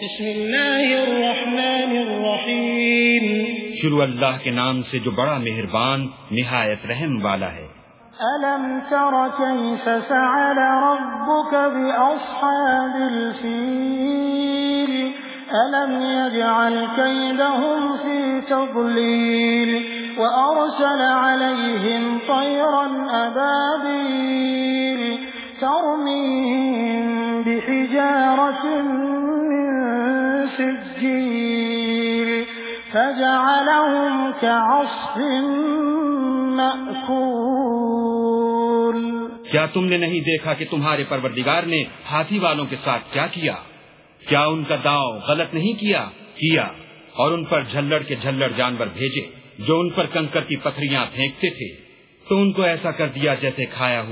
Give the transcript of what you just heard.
بسم الله الرحمن الرحيم شروع اللہ کے نام سے جو بڑا مہربان نہایت رحم والا ہے۔ ألم تر كيف فعل ربك بأصحاب الفيل ألم يجعل كيدهم في تضليل وأرسل عليهم طيرا أبابيل ترميهم بحجارة سجيل فجعلهم كعصف مأكول. کیا تم نے نہیں دیکھا کہ تمہارے پروردگار نے ہاتھی والوں کے ساتھ کیا کیا؟ کیا ان کا داؤ غلط نہیں کیا؟ کیا اور ان پر جھلڑ کے جھلڑ جانور بھیجے جو ان پر کنکر کی پتھریاں پھینکتے تھے؟ تو ان کو ایسا کر دیا جیسے کھایا ہوا